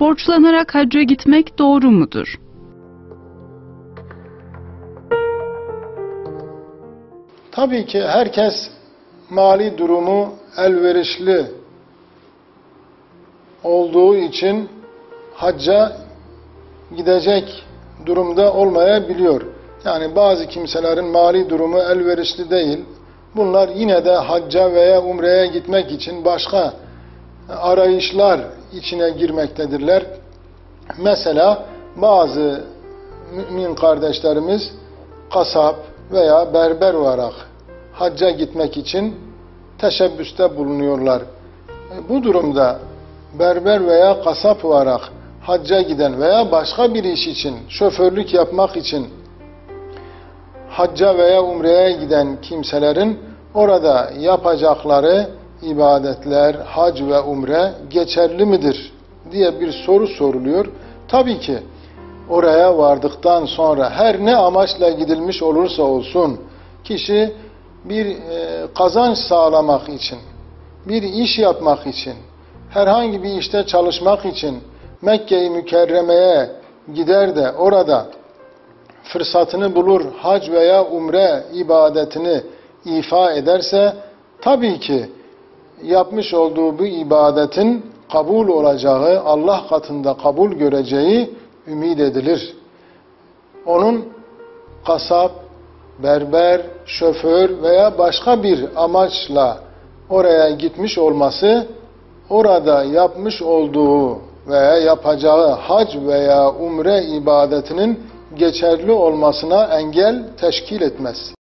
borçlanarak hacca gitmek doğru mudur? Tabii ki herkes mali durumu elverişli olduğu için hacca gidecek durumda olmayabiliyor. Yani bazı kimselerin mali durumu elverişli değil. Bunlar yine de hacca veya umreye gitmek için başka arayışlar içine girmektedirler. Mesela bazı mümin kardeşlerimiz kasap veya berber olarak hacca gitmek için teşebbüste bulunuyorlar. Bu durumda berber veya kasap olarak hacca giden veya başka bir iş için, şoförlük yapmak için hacca veya umreye giden kimselerin orada yapacakları ibadetler, hac ve umre geçerli midir diye bir soru soruluyor. Tabii ki oraya vardıktan sonra her ne amaçla gidilmiş olursa olsun kişi bir e, kazanç sağlamak için, bir iş yapmak için, herhangi bir işte çalışmak için Mekke-i Mükerreme'ye gider de orada fırsatını bulur, hac veya umre ibadetini ifa ederse tabii ki yapmış olduğu bu ibadetin kabul olacağı, Allah katında kabul göreceği ümit edilir. Onun kasap, berber, şoför veya başka bir amaçla oraya gitmiş olması orada yapmış olduğu veya yapacağı hac veya umre ibadetinin geçerli olmasına engel teşkil etmez.